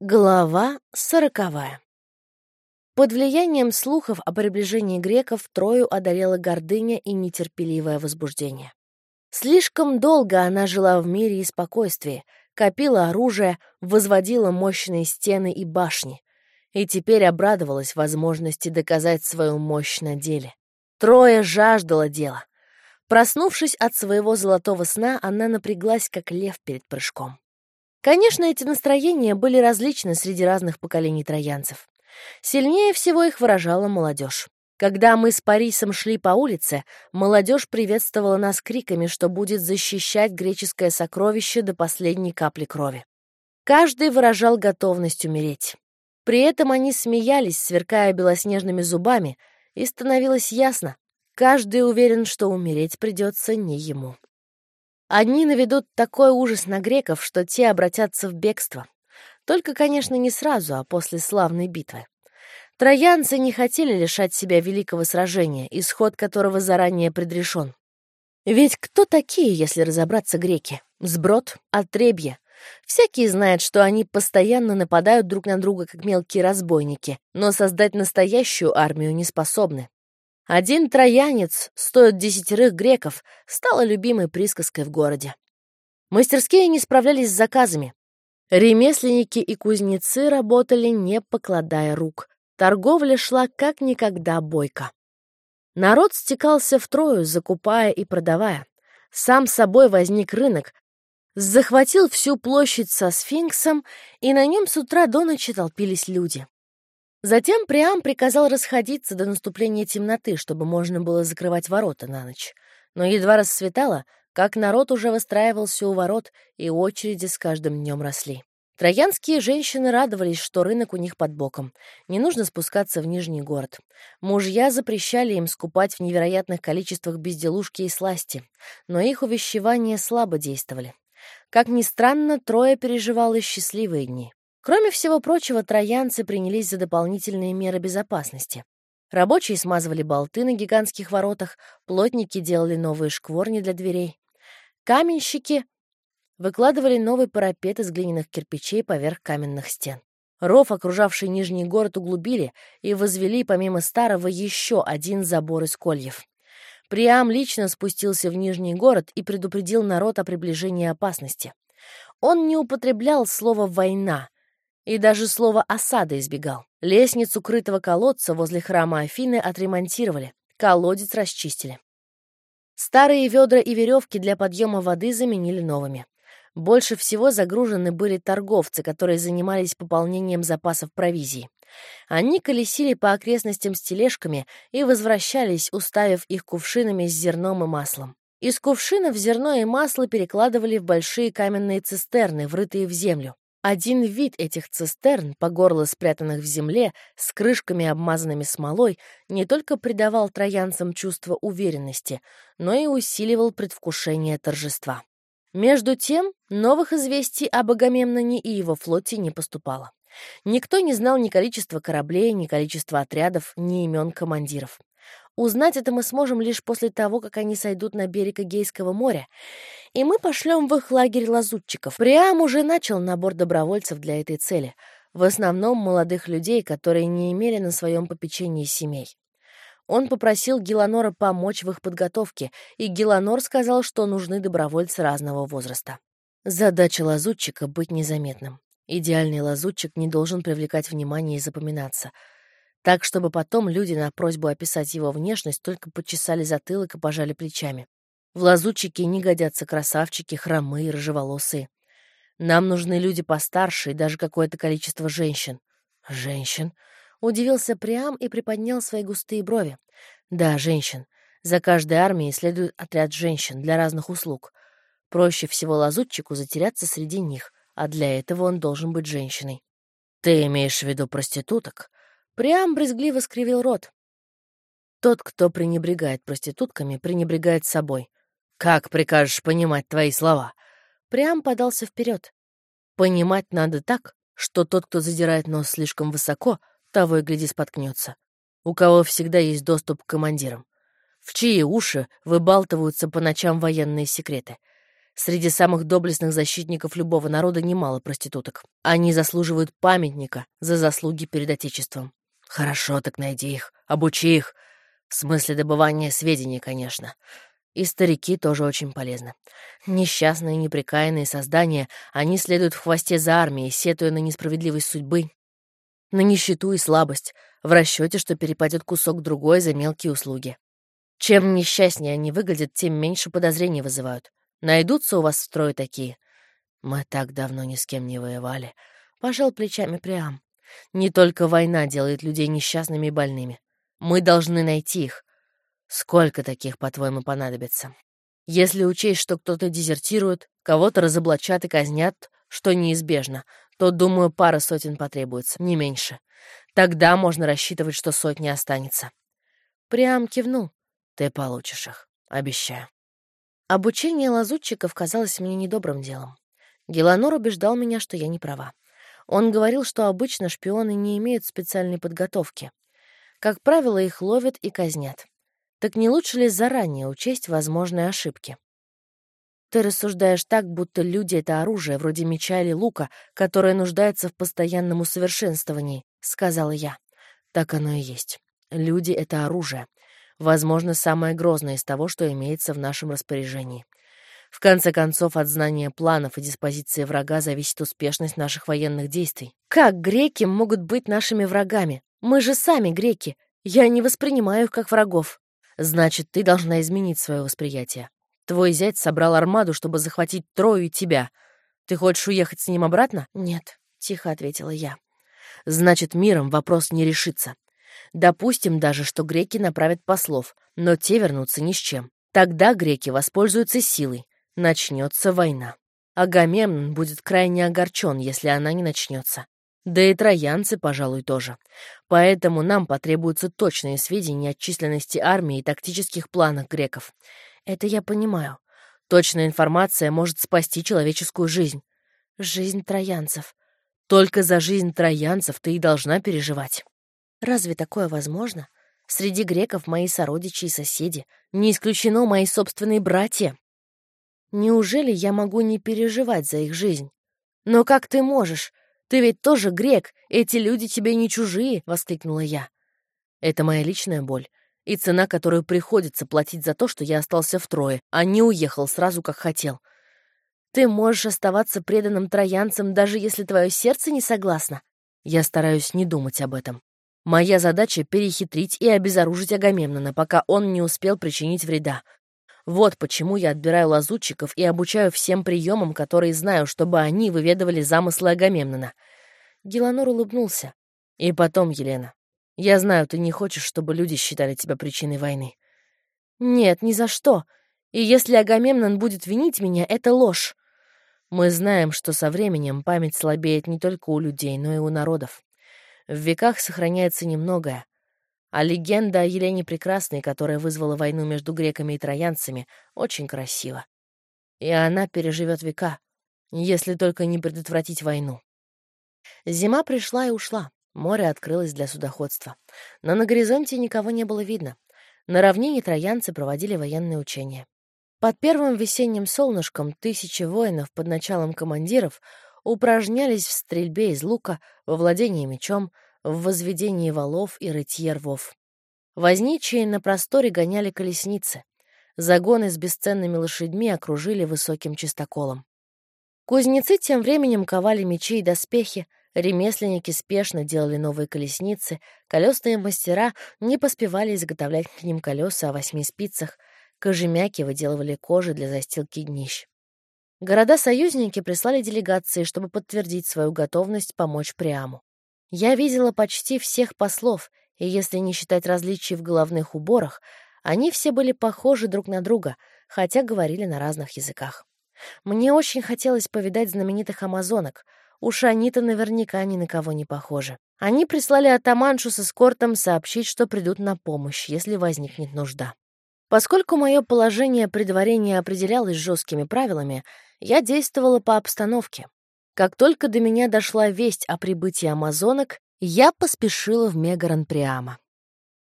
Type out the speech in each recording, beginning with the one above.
Глава сороковая. Под влиянием слухов о приближении греков Трою одолела гордыня и нетерпеливое возбуждение. Слишком долго она жила в мире и спокойствии, копила оружие, возводила мощные стены и башни, и теперь обрадовалась возможности доказать свою мощь на деле. Троя жаждала дела. Проснувшись от своего золотого сна, она напряглась, как лев перед прыжком. Конечно, эти настроения были различны среди разных поколений троянцев. Сильнее всего их выражала молодежь. Когда мы с Парисом шли по улице, молодежь приветствовала нас криками, что будет защищать греческое сокровище до последней капли крови. Каждый выражал готовность умереть. При этом они смеялись, сверкая белоснежными зубами, и становилось ясно, каждый уверен, что умереть придется не ему. Одни наведут такой ужас на греков, что те обратятся в бегство. Только, конечно, не сразу, а после славной битвы. Троянцы не хотели лишать себя великого сражения, исход которого заранее предрешен. Ведь кто такие, если разобраться греки? Сброд, отребье. Всякий знает, что они постоянно нападают друг на друга, как мелкие разбойники, но создать настоящую армию не способны. Один троянец стоит десятерых греков стала любимой присказкой в городе. Мастерские не справлялись с заказами. Ремесленники и кузнецы работали, не покладая рук. Торговля шла как никогда бойко. Народ стекался втрою, закупая и продавая. Сам собой возник рынок, захватил всю площадь со сфинксом, и на нем с утра до ночи толпились люди. Затем Приам приказал расходиться до наступления темноты, чтобы можно было закрывать ворота на ночь. Но едва рассветало, как народ уже выстраивался у ворот, и очереди с каждым днем росли. Троянские женщины радовались, что рынок у них под боком. Не нужно спускаться в Нижний город. Мужья запрещали им скупать в невероятных количествах безделушки и сласти, но их увещевания слабо действовали. Как ни странно, Троя переживала счастливые дни. Кроме всего прочего, троянцы принялись за дополнительные меры безопасности. Рабочие смазывали болты на гигантских воротах, плотники делали новые шкворни для дверей. Каменщики выкладывали новый парапет из глиняных кирпичей поверх каменных стен. Ров, окружавший Нижний город, углубили и возвели помимо старого еще один забор из кольев. Приам лично спустился в Нижний город и предупредил народ о приближении опасности. Он не употреблял слово «война», и даже слово «осада» избегал. Лестницу крытого колодца возле храма Афины отремонтировали, колодец расчистили. Старые ведра и веревки для подъема воды заменили новыми. Больше всего загружены были торговцы, которые занимались пополнением запасов провизии. Они колесили по окрестностям с тележками и возвращались, уставив их кувшинами с зерном и маслом. Из кувшинов зерно и масло перекладывали в большие каменные цистерны, врытые в землю. Один вид этих цистерн, по горло спрятанных в земле, с крышками, обмазанными смолой, не только придавал троянцам чувство уверенности, но и усиливал предвкушение торжества. Между тем, новых известий об Агамемноне и его флоте не поступало. Никто не знал ни количества кораблей, ни количества отрядов, ни имен командиров. Узнать это мы сможем лишь после того, как они сойдут на берег Эгейского моря, и мы пошлем в их лагерь лазутчиков. Приам уже начал набор добровольцев для этой цели, в основном молодых людей, которые не имели на своем попечении семей. Он попросил Геланора помочь в их подготовке, и Геланор сказал, что нужны добровольцы разного возраста. Задача лазутчика — быть незаметным. Идеальный лазутчик не должен привлекать внимание и запоминаться — так, чтобы потом люди на просьбу описать его внешность только почесали затылок и пожали плечами. В лазутчике не годятся красавчики, хромые, рыжеволосые. Нам нужны люди постарше и даже какое-то количество женщин. Женщин? Удивился Приам и приподнял свои густые брови. Да, женщин. За каждой армией следует отряд женщин для разных услуг. Проще всего лазутчику затеряться среди них, а для этого он должен быть женщиной. Ты имеешь в виду проституток? Приам брезгливо скривил рот. Тот, кто пренебрегает проститутками, пренебрегает собой. Как прикажешь понимать твои слова? Приам подался вперед. Понимать надо так, что тот, кто задирает нос слишком высоко, того и гляди споткнется. У кого всегда есть доступ к командирам. В чьи уши выбалтываются по ночам военные секреты. Среди самых доблестных защитников любого народа немало проституток. Они заслуживают памятника за заслуги перед Отечеством. Хорошо, так найди их, обучи их. В смысле добывания сведений, конечно. И старики тоже очень полезны. Несчастные, неприкаянные создания, они следуют в хвосте за армией, сетуя на несправедливость судьбы, на нищету и слабость, в расчете, что перепадет кусок другой за мелкие услуги. Чем несчастнее они выглядят, тем меньше подозрений вызывают. Найдутся у вас в строе такие? Мы так давно ни с кем не воевали. Пожал плечами Приам. Не только война делает людей несчастными и больными. Мы должны найти их. Сколько таких, по-твоему, понадобится? Если учесть, что кто-то дезертирует, кого-то разоблачат и казнят, что неизбежно, то, думаю, пара сотен потребуется, не меньше. Тогда можно рассчитывать, что сотни останется. Прям кивнул. Ты получишь их, обещаю. Обучение лазутчиков казалось мне недобрым делом. Геланор убеждал меня, что я не права. Он говорил, что обычно шпионы не имеют специальной подготовки. Как правило, их ловят и казнят. Так не лучше ли заранее учесть возможные ошибки? Ты рассуждаешь так, будто люди — это оружие, вроде меча или лука, которое нуждается в постоянном усовершенствовании, — сказала я. Так оно и есть. Люди — это оружие. Возможно, самое грозное из того, что имеется в нашем распоряжении. В конце концов, от знания планов и диспозиции врага зависит успешность наших военных действий. Как греки могут быть нашими врагами? Мы же сами греки. Я не воспринимаю их как врагов. Значит, ты должна изменить свое восприятие. Твой зять собрал армаду, чтобы захватить Трою и тебя. Ты хочешь уехать с ним обратно? Нет, тихо ответила я. Значит, миром вопрос не решится. Допустим даже, что греки направят послов, но те вернутся ни с чем. Тогда греки воспользуются силой. Начнется война. Агамемнон будет крайне огорчен, если она не начнется. Да и троянцы, пожалуй, тоже. Поэтому нам потребуются точные сведения о численности армии и тактических планах греков. Это я понимаю. Точная информация может спасти человеческую жизнь. Жизнь троянцев. Только за жизнь троянцев ты и должна переживать. Разве такое возможно? Среди греков мои сородичи и соседи. Не исключено мои собственные братья. Неужели я могу не переживать за их жизнь? Но как ты можешь? Ты ведь тоже грек, эти люди тебе не чужие, — воскликнула я. Это моя личная боль и цена, которую приходится платить за то, что я остался втрое, а не уехал сразу, как хотел. Ты можешь оставаться преданным троянцем, даже если твое сердце не согласно. Я стараюсь не думать об этом. Моя задача — перехитрить и обезоружить Агамемнона, пока он не успел причинить вреда. Вот почему я отбираю лазутчиков и обучаю всем приемам, которые знаю, чтобы они выведывали замыслы Агамемнона. Геланор улыбнулся. И потом, Елена, я знаю, ты не хочешь, чтобы люди считали тебя причиной войны. Нет, ни за что. И если Агамемнон будет винить меня, это ложь. Мы знаем, что со временем память слабеет не только у людей, но и у народов. В веках сохраняется немногое. А легенда о Елене Прекрасной, которая вызвала войну между греками и троянцами, очень красива. И она переживет века, если только не предотвратить войну. Зима пришла и ушла. Море открылось для судоходства. Но на горизонте никого не было видно. На равнине троянцы проводили военные учения. Под первым весенним солнышком тысячи воинов под началом командиров упражнялись в стрельбе из лука, во владении мечом, в возведении валов и рытье рвов. Возничие на просторе гоняли колесницы. Загоны с бесценными лошадьми окружили высоким чистоколом. Кузнецы тем временем ковали мечи и доспехи, ремесленники спешно делали новые колесницы, колесные мастера не поспевали изготовлять к ним колеса о восьми спицах, кожемяки выделывали кожи для застилки днищ. Города-союзники прислали делегации, чтобы подтвердить свою готовность помочь Приаму. Я видела почти всех послов, и если не считать различий в головных уборах, они все были похожи друг на друга, хотя говорили на разных языках. Мне очень хотелось повидать знаменитых амазонок. Уж они-то наверняка ни на кого не похожи. Они прислали атаманшу с эскортом сообщить, что придут на помощь, если возникнет нужда. Поскольку мое положение при дворе определялось жесткими правилами, я действовала по обстановке. Как только до меня дошла весть о прибытии амазонок, я поспешила в Мегарон прямо.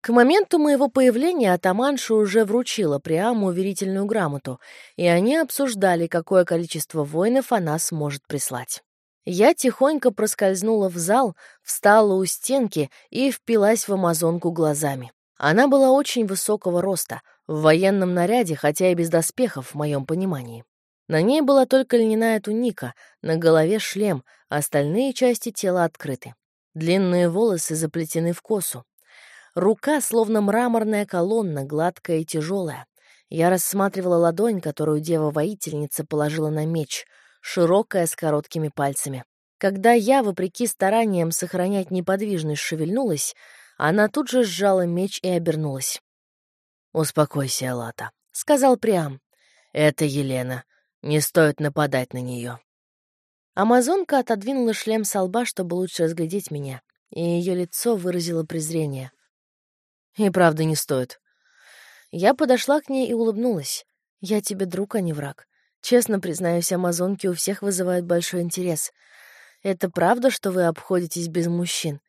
К моменту моего появления атаманша уже вручила Приаму уверительную грамоту, и они обсуждали, какое количество воинов она сможет прислать. Я тихонько проскользнула в зал, встала у стенки и впилась в амазонку глазами. Она была очень высокого роста, в военном наряде, хотя и без доспехов, в моем понимании. На ней была только льняная туника, на голове шлем, а остальные части тела открыты. Длинные волосы заплетены в косу. Рука словно мраморная колонна, гладкая и тяжелая. Я рассматривала ладонь, которую дева-воительница положила на меч, широкая, с короткими пальцами. Когда я, вопреки стараниям сохранять неподвижность, шевельнулась, она тут же сжала меч и обернулась. «Успокойся, Лата», — сказал Приам. «Это Елена. Не стоит нападать на нее. Амазонка отодвинула шлем со лба, чтобы лучше разглядеть меня, и ее лицо выразило презрение. И правда не стоит. Я подошла к ней и улыбнулась. «Я тебе друг, а не враг. Честно признаюсь, амазонки у всех вызывают большой интерес. Это правда, что вы обходитесь без мужчин?»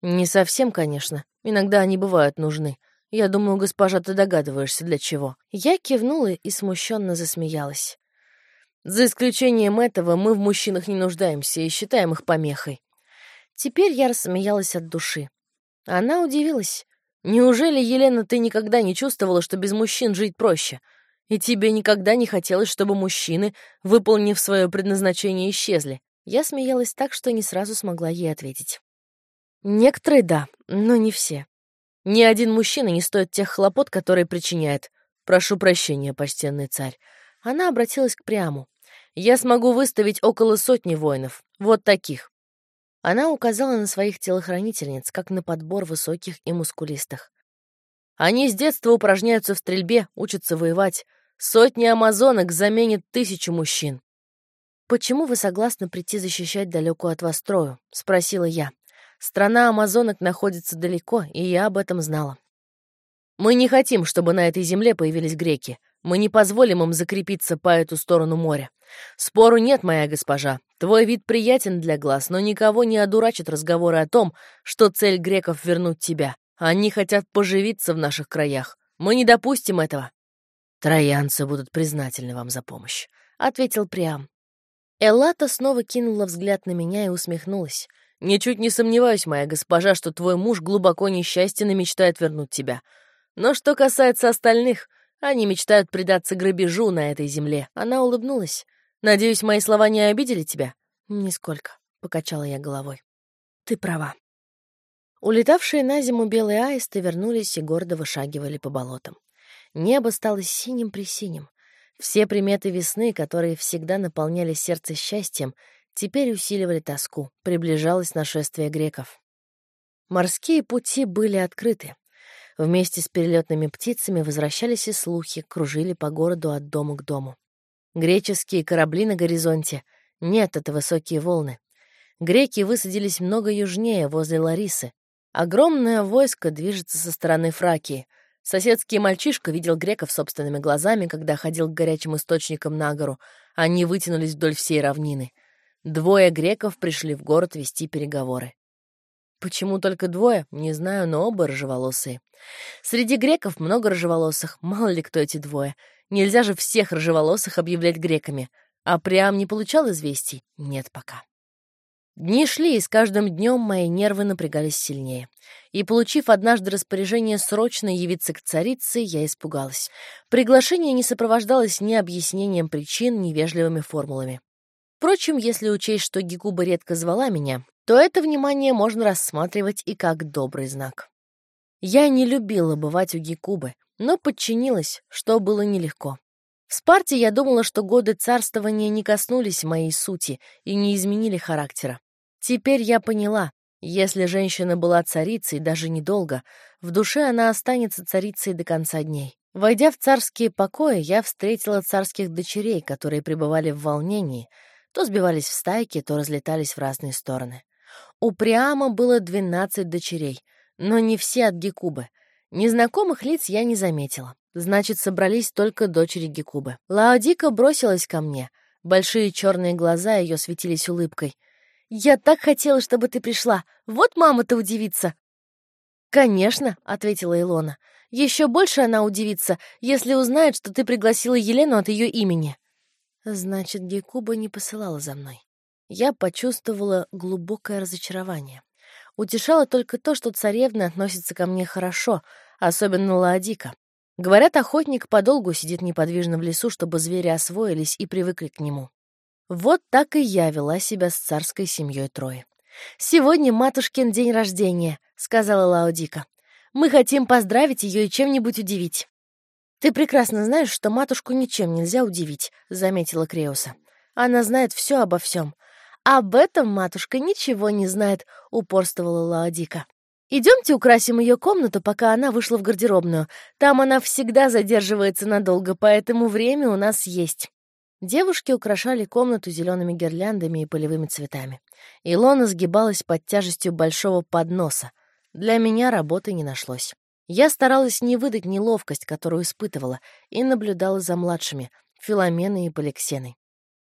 «Не совсем, конечно. Иногда они бывают нужны. Я думаю, госпожа, ты догадываешься, для чего». Я кивнула и смущенно засмеялась. «За исключением этого, мы в мужчинах не нуждаемся и считаем их помехой». Теперь я рассмеялась от души. Она удивилась. Неужели, Елена, ты никогда не чувствовала, что без мужчин жить проще? И тебе никогда не хотелось, чтобы мужчины, выполнив свое предназначение, исчезли? Я смеялась так, что не сразу смогла ей ответить. Некоторые — да, но не все. Ни один мужчина не стоит тех хлопот, которые причиняет. Прошу прощения, почтенный царь. Она обратилась к Приаму. Я смогу выставить около сотни воинов. Вот таких. Она указала на своих телохранительниц, как на подбор высоких и мускулистых. Они с детства упражняются в стрельбе, учатся воевать. Сотни амазонок заменят тысячу мужчин. «Почему вы согласны прийти защищать далекую от вас Трою?» — спросила я. Страна амазонок находится далеко, и я об этом знала. Мы не хотим, чтобы на этой земле появились греки. Мы не позволим им закрепиться по эту сторону моря. Спору нет, моя госпожа. Твой вид приятен для глаз, но никого не одурачат разговоры о том, что цель греков — вернуть тебя. Они хотят поживиться в наших краях. Мы не допустим этого. Троянцы будут признательны вам за помощь, — ответил Приам. Эллата снова кинула взгляд на меня и усмехнулась. «Ничуть не сомневаюсь, моя госпожа, что твой муж глубоко несчастен и мечтает вернуть тебя. Но что касается остальных, они мечтают предаться грабежу на этой земле. Она улыбнулась. Надеюсь, мои слова не обидели тебя? Нисколько, покачала я головой. Ты права. Улетавшие на зиму белые аисты вернулись и гордо вышагивали по болотам. Небо стало синим-присиним. Все приметы весны, которые всегда наполняли сердце счастьем, теперь усиливали тоску. Приближалось нашествие греков. Морские пути были открыты. Вместе с перелетными птицами возвращались и слухи, кружили по городу от дома к дому. Греческие корабли на горизонте. Нет, это высокие волны. Греки высадились много южнее, возле Ларисы. Огромное войско движется со стороны Фракии. Соседский мальчишка видел греков собственными глазами, когда ходил к горячим источникам на гору. Они вытянулись вдоль всей равнины. Двое греков пришли в город вести переговоры. Почему только двое? Не знаю, но оба рыжеволосые. Среди греков много рыжеволосых, мало ли кто эти двое. Нельзя же всех рыжеволосых объявлять греками. А Приам не получал известий? Нет пока. Дни шли, и с каждым днем мои нервы напрягались сильнее. И, получив однажды распоряжение срочно явиться к царице, я испугалась. Приглашение не сопровождалось ни объяснением причин, ни вежливыми формулами. Впрочем, если учесть, что Гекуба редко звала меня, то это внимание можно рассматривать и как добрый знак. Я не любила бывать у Гекубы, но подчинилась, что было нелегко. В Спарте я думала, что годы царствования не коснулись моей сути и не изменили характера. Теперь я поняла, если женщина была царицей даже недолго, в душе она останется царицей до конца дней. Войдя в царские покои, я встретила царских дочерей, которые пребывали в волнении — то сбивались в стайки, то разлетались в разные стороны. У Приама было двенадцать дочерей, но не все от Гекубы. Незнакомых лиц я не заметила. Значит, собрались только дочери Гекубы. Лаодика бросилась ко мне. Большие черные глаза ее светились улыбкой. «Я так хотела, чтобы ты пришла. Вот мама-то удивится!» «Конечно», — ответила Илона. «Еще больше она удивится, если узнает, что ты пригласила Елену от ее имени». Значит, Гекуба не посылала за мной. Я почувствовала глубокое разочарование. Утешало только то, что царевна относится ко мне хорошо, особенно Лаодика. Говорят, охотник подолгу сидит неподвижно в лесу, чтобы звери освоились и привыкли к нему. Вот так и я вела себя с царской семьей Трои. «Сегодня матушкин день рождения», — сказала Лаодика. «Мы хотим поздравить ее и чем-нибудь удивить». «Ты прекрасно знаешь, что матушку ничем нельзя удивить», — заметила Креуса. «Она знает все обо всем. «Об этом матушка ничего не знает», — упорствовала Лаодика. «Идемте украсим ее комнату, пока она вышла в гардеробную. Там она всегда задерживается надолго, поэтому время у нас есть». Девушки украшали комнату зелеными гирляндами и полевыми цветами. Илона сгибалась под тяжестью большого подноса. Для меня работы не нашлось. Я старалась не выдать неловкость, которую испытывала, и наблюдала за младшими, Филоменой и Поликсеной.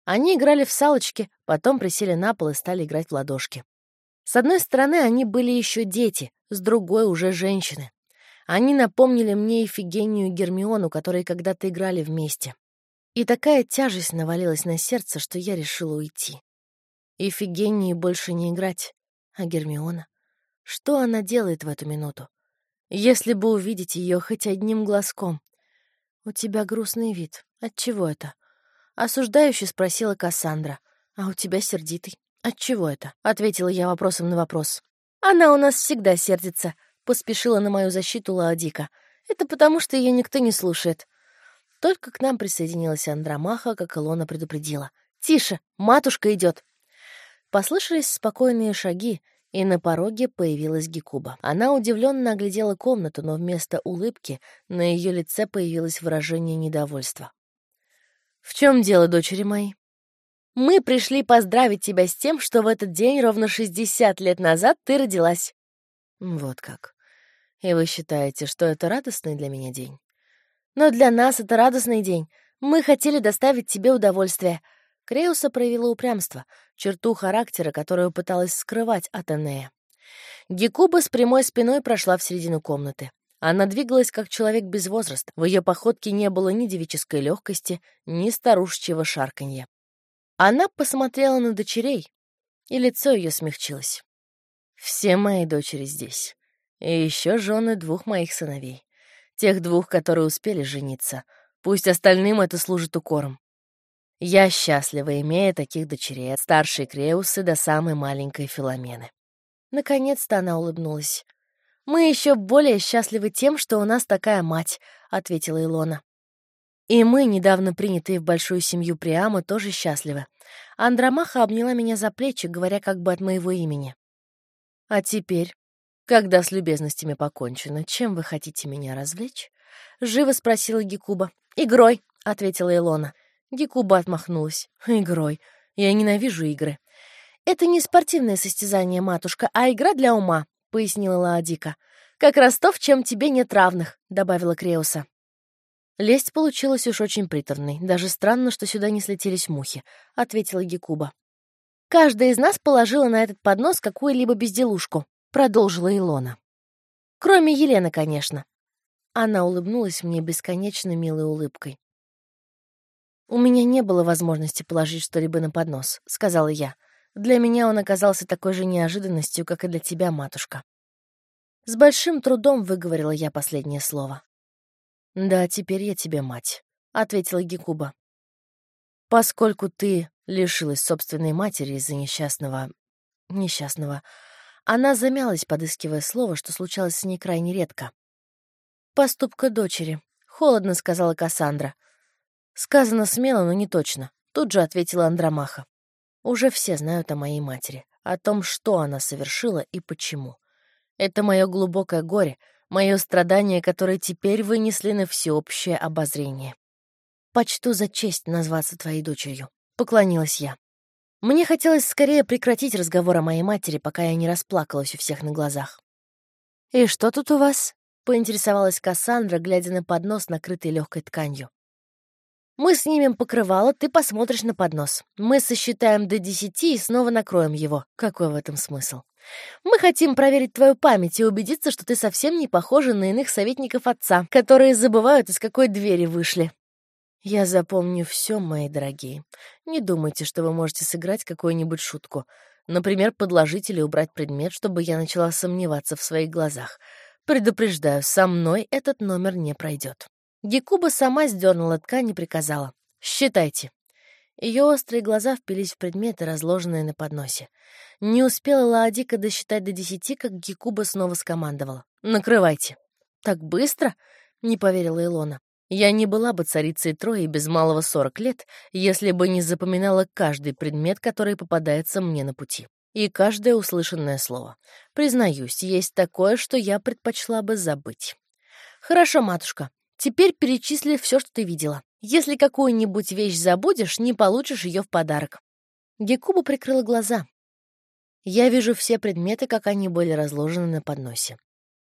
Они играли в салочки, потом присели на пол и стали играть в ладошки. С одной стороны, они были еще дети, с другой — уже женщины. Они напомнили мне Ефигению и Гермиону, которые когда-то играли вместе. И такая тяжесть навалилась на сердце, что я решила уйти. Ефигении больше не играть. А Гермиона? Что она делает в эту минуту? Если бы увидеть ее хоть одним глазком. У тебя грустный вид. Отчего это? Осуждающе спросила Кассандра. «А у тебя сердитый. Отчего это?» — ответила я вопросом на вопрос. «Она у нас всегда сердится», — поспешила на мою защиту Лаодика. «Это потому, что ее никто не слушает». Только к нам присоединилась Андромаха, как Илона предупредила. «Тише, матушка идет. Послышались спокойные шаги, и на пороге появилась Гекуба. Она удивленно оглядела комнату, но вместо улыбки на ее лице появилось выражение недовольства. «В чем дело, дочери мои?» «Мы пришли поздравить тебя с тем, что в этот день ровно 60 лет назад ты родилась». «Вот как. И вы считаете, что это радостный для меня день?» «Но для нас это радостный день. Мы хотели доставить тебе удовольствие». Креуса проявила упрямство, черту характера, которую пыталась скрывать от Энея. Гекуба с прямой спиной прошла в середину комнаты. Она двигалась как человек без возраста. В ее походке не было ни девической легкости, ни старушечьего шарканья. Она посмотрела на дочерей, и лицо ее смягчилось. «Все мои дочери здесь. И еще жены двух моих сыновей. Тех двух, которые успели жениться. Пусть остальным это служит укором. Я счастлива, имея таких дочерей, от старшей Креусы до самой маленькой Филомены». Наконец-то она улыбнулась. «Мы еще более счастливы тем, что у нас такая мать», — ответила Илона. «И мы, недавно принятые в большую семью Приама, тоже счастливы». Андромаха обняла меня за плечи, говоря как бы от моего имени. «А теперь, когда с любезностями покончено, чем вы хотите меня развлечь?» — живо спросила Гекуба. «Игрой», — ответила Илона. Гекуба отмахнулась. «Игрой. Я ненавижу игры». «Это не спортивное состязание, матушка, а игра для ума. — пояснила Лаодика. «Как раз то, в чем тебе нет равных», — добавила Креуса. «Лесть получилась уж очень приторной. Даже странно, что сюда не слетелись мухи», — ответила Гекуба. «Каждая из нас положила на этот поднос какую-либо безделушку», — продолжила Илона. «Кроме Елены, конечно». Она улыбнулась мне бесконечно милой улыбкой. «У меня не было возможности положить что-либо на поднос», — сказала я. Для меня он оказался такой же неожиданностью, как и для тебя, матушка. С большим трудом выговорила я последнее слово. «Да, теперь я тебе мать», — ответила Гекуба. «Поскольку ты лишилась собственной матери из-за несчастного... несчастного...» Она замялась, подыскивая слово, что случалось с ней крайне редко. «Поступка дочери», — холодно сказала Кассандра. «Сказано смело, но не точно», — тут же ответила Андромаха. Уже все знают о моей матери, о том, что она совершила и почему. Это мое глубокое горе, мое страдание, которое теперь вынесли на всеобщее обозрение. «Почту за честь назваться твоей дочерью», — поклонилась я. Мне хотелось скорее прекратить разговор о моей матери, пока я не расплакалась у всех на глазах. «И что тут у вас?» — поинтересовалась Кассандра, глядя на поднос, накрытый легкой тканью. Мы снимем покрывало, ты посмотришь на поднос. Мы сосчитаем до десяти и снова накроем его. Какой в этом смысл? Мы хотим проверить твою память и убедиться, что ты совсем не похожа на иных советников отца, которые забывают, из какой двери вышли. Я запомню все, мои дорогие. Не думайте, что вы можете сыграть какую-нибудь шутку. Например, подложить или убрать предмет, чтобы я начала сомневаться в своих глазах. Предупреждаю, со мной этот номер не пройдет. Гекуба сама сдернула ткань и приказала. «Считайте». Ее острые глаза впились в предметы, разложенные на подносе. Не успела Лаодика досчитать до десяти, как Гекуба снова скомандовала. «Накрывайте». «Так быстро?» — не поверила Илона. Я не была бы царицей Трои без малого сорок лет, если бы не запоминала каждый предмет, который попадается мне на пути. И каждое услышанное слово. Признаюсь, есть такое, что я предпочла бы забыть. Хорошо, матушка. Теперь перечисли все, что ты видела. Если какую-нибудь вещь забудешь, не получишь ее в подарок. Гекуба прикрыла глаза. Я вижу все предметы, как они были разложены на подносе.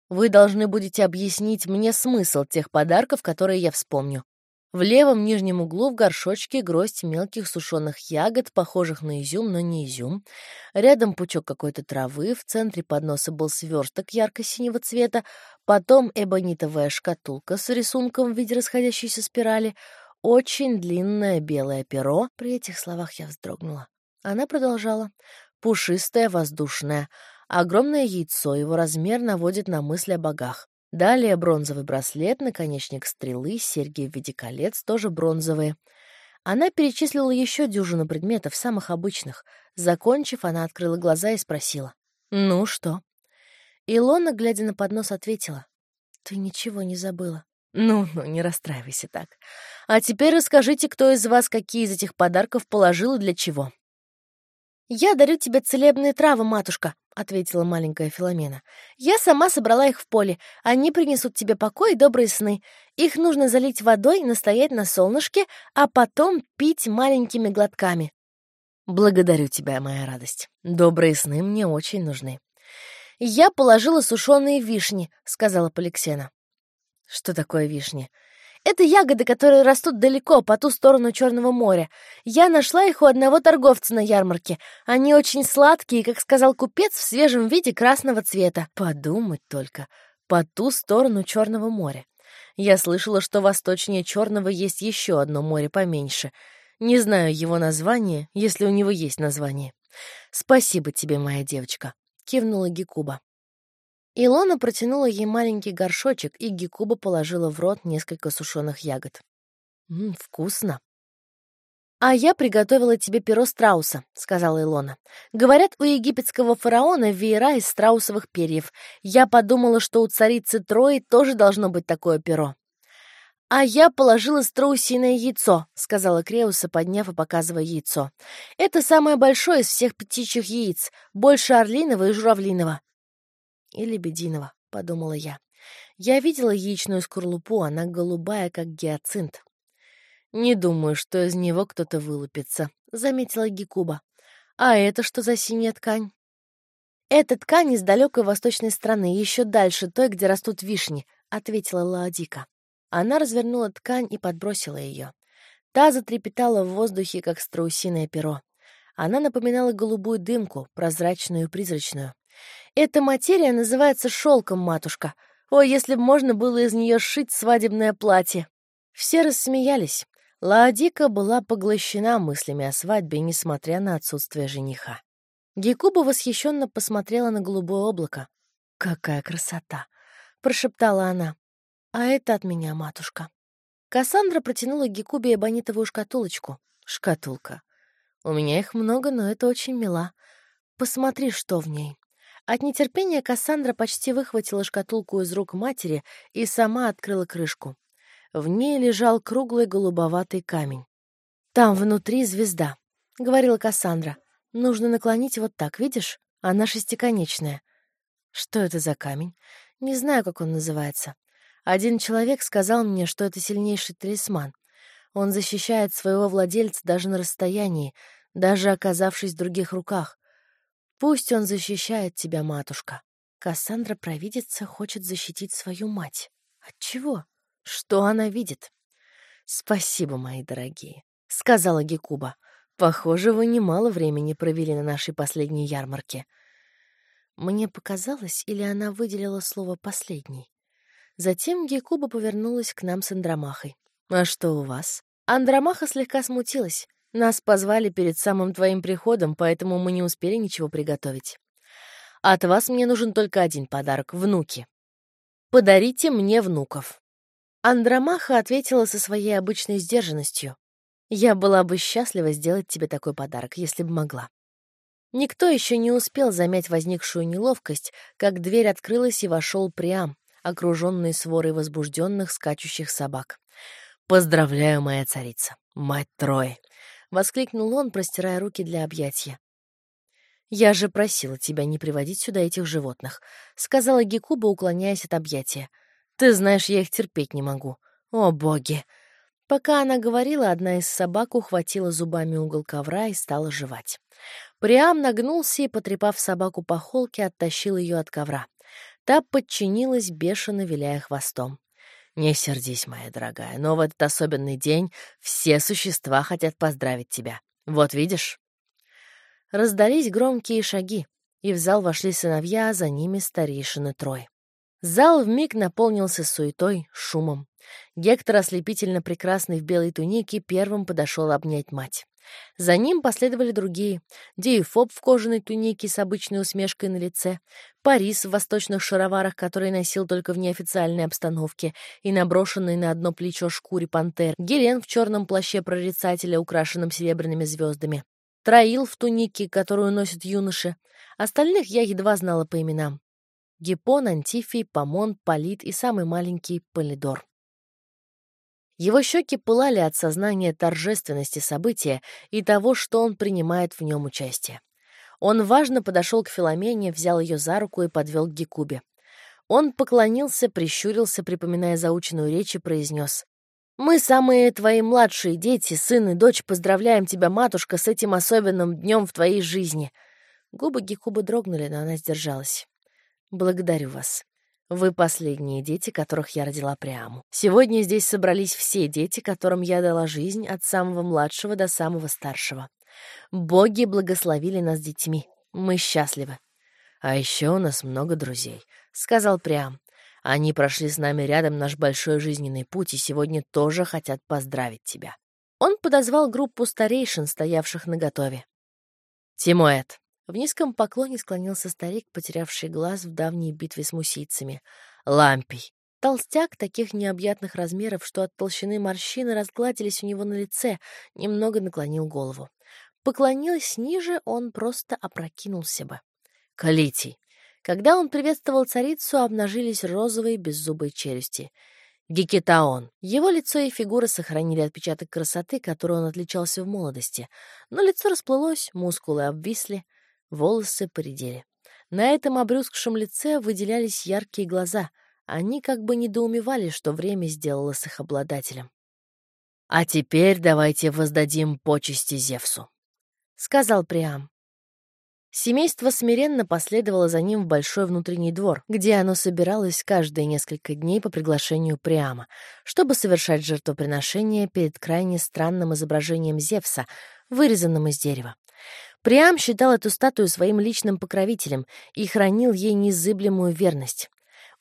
Вы должны будете объяснить мне смысл тех подарков, которые я вспомню. В левом нижнем углу в горшочке гроздь мелких сушеных ягод, похожих на изюм, но не изюм. Рядом пучок какой-то травы, в центре подноса был сверсток ярко-синего цвета, потом эбонитовая шкатулка с рисунком в виде расходящейся спирали, очень длинное белое перо. При этих словах я вздрогнула. Она продолжала. Пушистое, воздушное. Огромное яйцо, его размер наводит на мысли о богах. Далее бронзовый браслет, наконечник стрелы, серьги в виде колец, тоже бронзовые. Она перечислила еще дюжину предметов, самых обычных. Закончив, она открыла глаза и спросила. «Ну что?» Илона, глядя на поднос, ответила. «Ты ничего не забыла». «Ну-ну, не расстраивайся так. А теперь расскажите, кто из вас какие из этих подарков положил и для чего». «Я дарю тебе целебные травы, матушка», — ответила маленькая Филомена. «Я сама собрала их в поле. Они принесут тебе покой и добрые сны. Их нужно залить водой, настоять на солнышке, а потом пить маленькими глотками». «Благодарю тебя, моя радость. Добрые сны мне очень нужны». «Я положила сушеные вишни», — сказала Поликсена. «Что такое вишни?» Это ягоды, которые растут далеко, по ту сторону Черного моря. Я нашла их у одного торговца на ярмарке. Они очень сладкие, как сказал купец, в свежем виде красного цвета. Подумать только. По ту сторону Черного моря. Я слышала, что восточнее Черного есть еще одно море поменьше. Не знаю его название, если у него есть название. Спасибо тебе, моя девочка, кивнула Гекуба. Илона протянула ей маленький горшочек, и Гекуба положила в рот несколько сушеных ягод. «Ммм, вкусно!» «А я приготовила тебе перо страуса», — сказала Илона. «Говорят, у египетского фараона веера из страусовых перьев. Я подумала, что у царицы Трои тоже должно быть такое перо». «А я положила страусиное яйцо», — сказала Креуса, подняв и показывая яйцо. «Это самое большое из всех птичьих яиц, больше орлиного и журавлиного. И лебединого, — подумала я. Я видела яичную скорлупу, она голубая, как гиацинт. «Не думаю, что из него кто-то вылупится», — заметила Гекуба. «А это что за синяя ткань?» «Это ткань из далекой восточной страны, еще дальше той, где растут вишни», — ответила Лаодика. Она развернула ткань и подбросила ее. Та затрепетала в воздухе, как страусиное перо. Она напоминала голубую дымку, прозрачную и призрачную. Эта материя называется шелком, матушка. Ой, если бы можно было из нее сшить свадебное платье. Все рассмеялись. Лаодика была поглощена мыслями о свадьбе, несмотря на отсутствие жениха. Гекуба восхищенно посмотрела на голубое облако. «Какая красота!» — прошептала она. «А это от меня, матушка». Кассандра протянула Гекубе эбонитовую шкатулочку. «Шкатулка. У меня их много, но это очень мила. Посмотри, что в ней». От нетерпения Кассандра почти выхватила шкатулку из рук матери и сама открыла крышку. В ней лежал круглый голубоватый камень. «Там внутри звезда», — говорила Кассандра. «Нужно наклонить вот так, видишь? Она шестиконечная». «Что это за камень? Не знаю, как он называется. Один человек сказал мне, что это сильнейший талисман. Он защищает своего владельца даже на расстоянии, даже оказавшись в других руках. Пусть он защищает тебя, матушка. Кассандра провидица хочет защитить свою мать. От чего? Что она видит? Спасибо, мои дорогие, сказала Гекуба. Похоже, вы немало времени провели на нашей последней ярмарке. Мне показалось, или она выделила слово «последний». Затем Гекуба повернулась к нам с Андромахой. «А что у вас?» Андромаха слегка смутилась. Нас позвали перед самым твоим приходом, поэтому мы не успели ничего приготовить. От вас мне нужен только один подарок — внуки. Подарите мне внуков. Андромаха ответила со своей обычной сдержанностью. Я была бы счастлива сделать тебе такой подарок, если бы могла. Никто еще не успел замять возникшую неловкость, как дверь открылась и вошел Приам, окруженный сворой возбужденных скачущих собак. «Поздравляю, моя царица, мать Трой!» — воскликнул он, простирая руки для объятия. «Я же просила тебя не приводить сюда этих животных», — сказала Гекуба, уклоняясь от объятия. «Ты знаешь, я их терпеть не могу. О, боги!» Пока она говорила, одна из собак ухватила зубами угол ковра и стала жевать. Приам нагнулся и, потрепав собаку по холке, оттащил ее от ковра. Та подчинилась, бешено виляя хвостом. «Не сердись, моя дорогая, но в этот особенный день все существа хотят поздравить тебя. Вот видишь?» Раздались громкие шаги, и в зал вошли сыновья, а за ними старейшины Трой. Зал вмиг наполнился суетой, шумом. Гектор, ослепительно прекрасный в белой тунике, первым подошел обнять мать. За ним последовали другие. Диефоб в кожаной тунике с обычной усмешкой на лице, Парис в восточных шароварах, который носил только в неофициальной обстановке, и наброшенный на одно плечо шкуре пантер, Гелен в черном плаще прорицателя, украшенном серебряными звездами, Троил в тунике, которую носят юноши. Остальных я едва знала по именам. Гиппон, Антифий, Помон, Полит и самый маленький Полидор. Его щеки пылали от сознания торжественности события и того, что он принимает в нем участие. Он важно подошел к Филомене, взял ее за руку и подвел к Гекубе. Он поклонился, прищурился, припоминая заученную речь, и произнес. «Мы, самые твои младшие дети, сын и дочь, поздравляем тебя, матушка, с этим особенным днем в твоей жизни». Губы Гекубы дрогнули, но она сдержалась. «Благодарю вас. Вы последние дети, которых я родила Приаму. Сегодня здесь собрались все дети, которым я дала жизнь от самого младшего до самого старшего. Боги благословили нас детьми. Мы счастливы. А еще у нас много друзей, — сказал Приам. Они прошли с нами рядом наш большой жизненный путь и сегодня тоже хотят поздравить тебя. Он подозвал группу старейшин, стоявших наготове. Тимоэт, в низком поклоне склонился старик, потерявший глаз в давней битве с мусийцами. Лампий. Толстяк таких необъятных размеров, что от толщины морщины разгладились у него на лице, немного наклонил голову. Поклонилась ниже, он просто опрокинулся бы. Калитий. Когда он приветствовал царицу, обнажились розовые беззубые челюсти. Гекетаон. Его лицо и фигура сохранили отпечаток красоты, которой он отличался в молодости. Но лицо расплылось, мускулы обвисли — волосы поредели. На этом обрюзгшем лице выделялись яркие глаза. Они как бы недоумевали, что время сделало с их обладателем. «А теперь давайте воздадим почести Зевсу», — сказал Приам. Семейство смиренно последовало за ним в большой внутренний двор, где оно собиралось каждые несколько дней по приглашению Приама, чтобы совершать жертвоприношение перед крайне странным изображением Зевса, вырезанным из дерева. Приам считал эту статую своим личным покровителем и хранил ей незыблемую верность.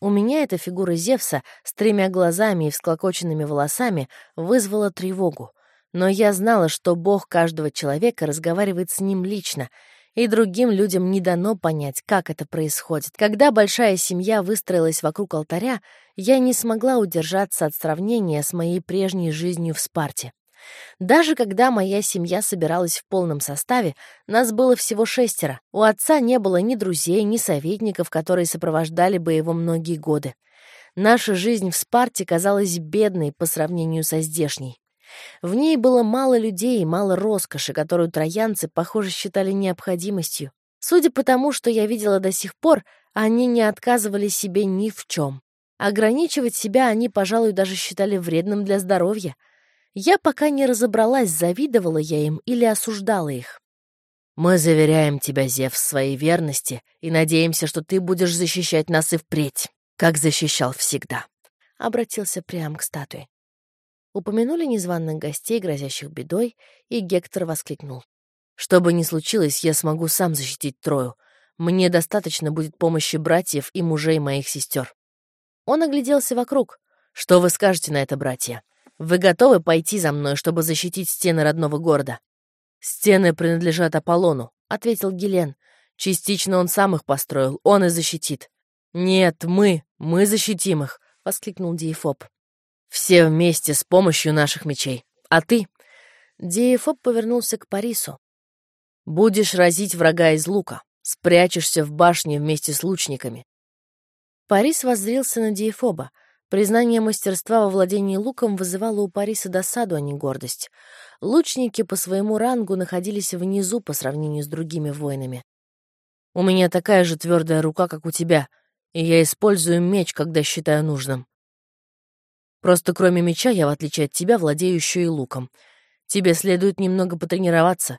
У меня эта фигура Зевса с тремя глазами и всклокоченными волосами вызвала тревогу. Но я знала, что Бог каждого человека разговаривает с ним лично, и другим людям не дано понять, как это происходит. Когда большая семья выстроилась вокруг алтаря, я не смогла удержаться от сравнения с моей прежней жизнью в Спарте. Даже когда моя семья собиралась в полном составе, нас было всего шестеро. У отца не было ни друзей, ни советников, которые сопровождали бы его многие годы. Наша жизнь в Спарте казалась бедной по сравнению со здешней. В ней было мало людей и мало роскоши, которую троянцы, похоже, считали необходимостью. Судя по тому, что я видела до сих пор, они не отказывали себе ни в чем. Ограничивать себя они, пожалуй, даже считали вредным для здоровья — я пока не разобралась, завидовала я им или осуждала их. «Мы заверяем тебя, Зев, в своей верности и надеемся, что ты будешь защищать нас и впредь, как защищал всегда», — обратился прямо к статуе. Упомянули незваных гостей, грозящих бедой, и Гектор воскликнул. «Что бы ни случилось, я смогу сам защитить Трою. Мне достаточно будет помощи братьев и мужей моих сестер. Он огляделся вокруг. Что вы скажете на это, братья? Вы готовы пойти за мной, чтобы защитить стены родного города? Стены принадлежат Аполлону, ответил Гелен. Частично он сам их построил, он и защитит. Нет, мы, мы защитим их, воскликнул Диефоб. Все вместе с помощью наших мечей. А ты? Диефоб повернулся к Парису. Будешь разить врага из лука, спрячешься в башне вместе с лучниками. Парис воззрился на Диефоба. Признание мастерства во владении луком вызывало у Париса досаду, а не гордость. Лучники по своему рангу находились внизу по сравнению с другими воинами. «У меня такая же твердая рука, как у тебя, и я использую меч, когда считаю нужным. Просто кроме меча я, в отличие от тебя, владею еще и луком. Тебе следует немного потренироваться.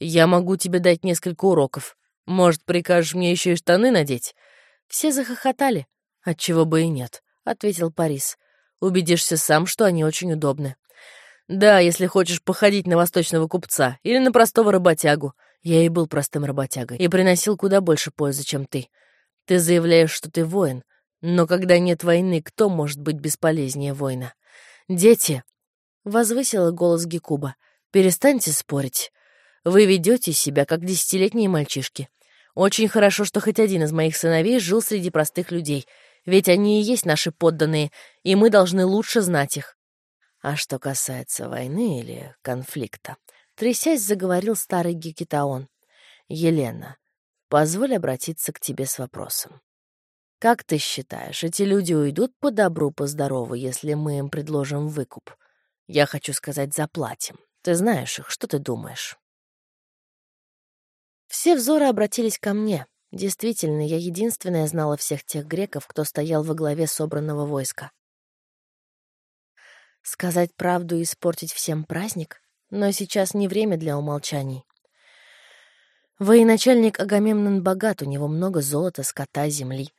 Я могу тебе дать несколько уроков. Может, прикажешь мне еще и штаны надеть?» Все захохотали. «Отчего бы и нет», — ответил Парис. «Убедишься сам, что они очень удобны». «Да, если хочешь походить на восточного купца или на простого работягу. Я и был простым работягой и приносил куда больше пользы, чем ты. Ты заявляешь, что ты воин, но когда нет войны, кто может быть бесполезнее воина? Дети!» — возвысила голос Гекуба. «Перестаньте спорить. Вы ведете себя, как десятилетние мальчишки. Очень хорошо, что хоть один из моих сыновей жил среди простых людей, ведь они и есть наши подданные, и мы должны лучше знать их. А что касается войны или конфликта, трясясь, заговорил старый Гекитаон. Елена, позволь обратиться к тебе с вопросом. Как ты считаешь, эти люди уйдут по добру, по здорову, если мы им предложим выкуп? Я хочу сказать, заплатим. Ты знаешь их, что ты думаешь? Все взоры обратились ко мне. Действительно, я единственная знала всех тех греков, кто стоял во главе собранного войска. Сказать правду и испортить всем праздник? Но сейчас не время для умолчаний. Военачальник Агамемнон богат, у него много золота, скота, земли.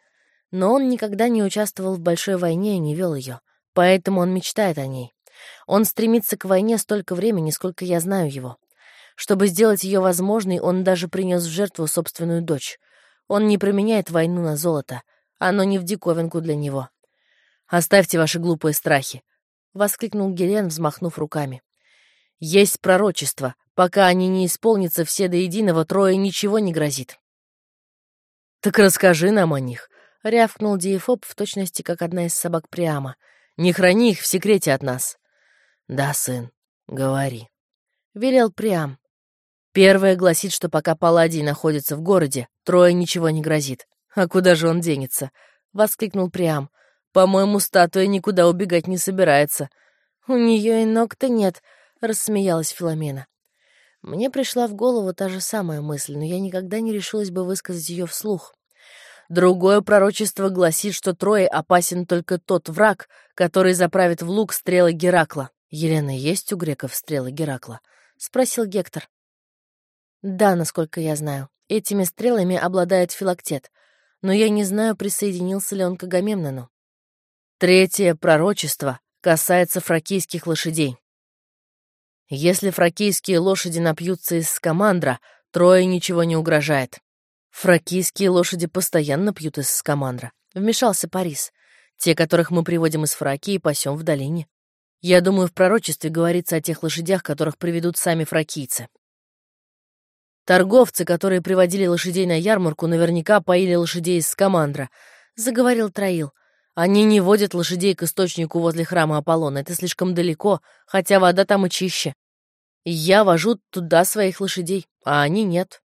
Но он никогда не участвовал в большой войне и не вел ее, поэтому он мечтает о ней. Он стремится к войне столько времени, сколько я знаю его. Чтобы сделать ее возможной, он даже принес в жертву собственную дочь. Он не применяет войну на золото. Оно не в диковинку для него. «Оставьте ваши глупые страхи», — воскликнул Гелен, взмахнув руками. «Есть пророчество. Пока они не исполнятся все до единого, трое ничего не грозит». «Так расскажи нам о них», — рявкнул Диефоб в точности, как одна из собак Приама. «Не храни их в секрете от нас». «Да, сын, говори», — велел Приам. Первое гласит, что пока Палладий находится в городе, трое ничего не грозит. А куда же он денется? Воскликнул Приам. По-моему, статуя никуда убегать не собирается. У нее и ног-то нет, рассмеялась Филомена. Мне пришла в голову та же самая мысль, но я никогда не решилась бы высказать ее вслух. Другое пророчество гласит, что трое опасен только тот враг, который заправит в лук стрелы Геракла. «Елена, есть у греков стрелы Геракла?» — спросил Гектор. Да, насколько я знаю. Этими стрелами обладает филактет. Но я не знаю, присоединился ли он к Агамемнону. Третье пророчество касается фракийских лошадей. Если фракийские лошади напьются из скамандра, трое ничего не угрожает. Фракийские лошади постоянно пьют из скамандра. Вмешался Парис. Те, которых мы приводим из Фракии, пасем в долине. Я думаю, в пророчестве говорится о тех лошадях, которых приведут сами фракийцы. Торговцы, которые приводили лошадей на ярмарку, наверняка поили лошадей из скамандра. Заговорил Троил. Они не водят лошадей к источнику возле храма Аполлона. Это слишком далеко, хотя вода там и чище. Я вожу туда своих лошадей, а они нет.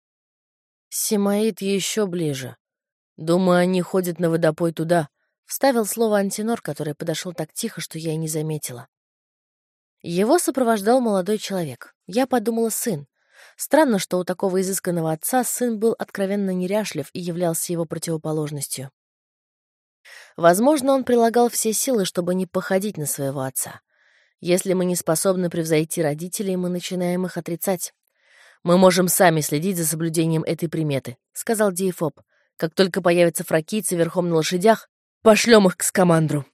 Симаид еще ближе. Думаю, они ходят на водопой туда. Вставил слово антинор, который подошел так тихо, что я и не заметила. Его сопровождал молодой человек. Я подумала, сын. Странно, что у такого изысканного отца сын был откровенно неряшлив и являлся его противоположностью. Возможно, он прилагал все силы, чтобы не походить на своего отца. Если мы не способны превзойти родителей, мы начинаем их отрицать. «Мы можем сами следить за соблюдением этой приметы», — сказал Диефоб. «Как только появятся фракийцы верхом на лошадях, пошлем их к скамандру».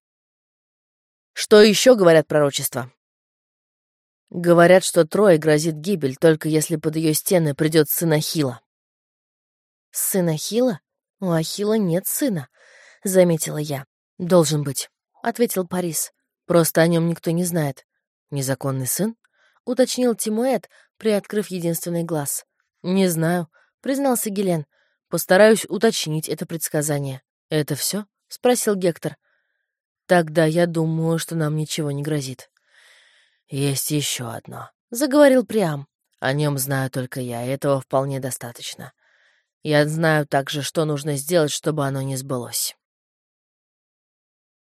Что еще говорят пророчества? Говорят, что Трое грозит гибель, только если под ее стены придет сын Ахилла. Сын Ахила? У Ахила нет сына, заметила я. Должен быть, ответил Парис. Просто о нем никто не знает. Незаконный сын? уточнил Тимуэт, приоткрыв единственный глаз. Не знаю, признался Гелен. Постараюсь уточнить это предсказание. Это все? спросил Гектор. Тогда я думаю, что нам ничего не грозит. Есть еще одно, заговорил Приам. О нем знаю только я, и этого вполне достаточно. Я знаю также, что нужно сделать, чтобы оно не сбылось.